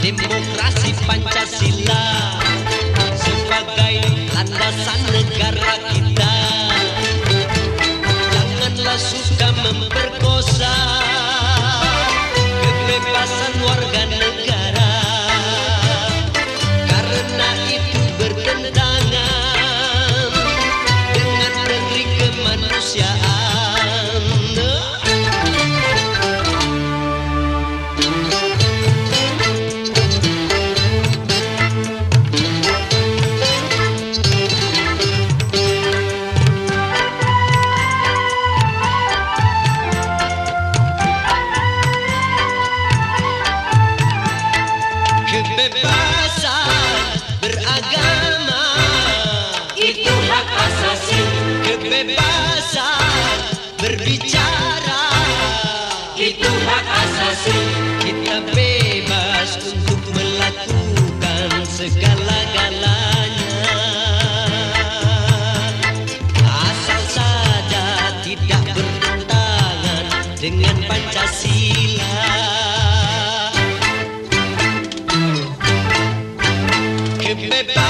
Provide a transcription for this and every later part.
demokrasi Pancasila sebagai landasan negara kita. Asasi. Kita bebas untuk melakukan segala-galanya. Asal saja tidak bertentangan dengan Pancasila. Kebebasan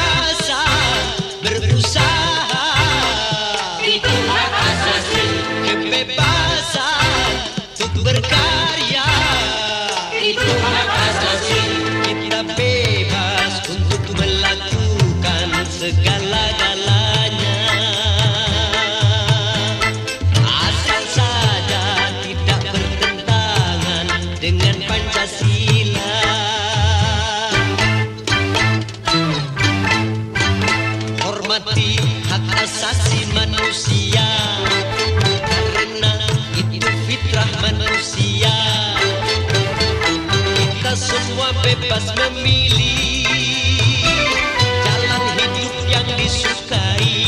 manusia. Karena itu fitrah manusia. Kita semua bebas memilih jalan hidup yang disukai.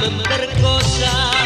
entender cosas.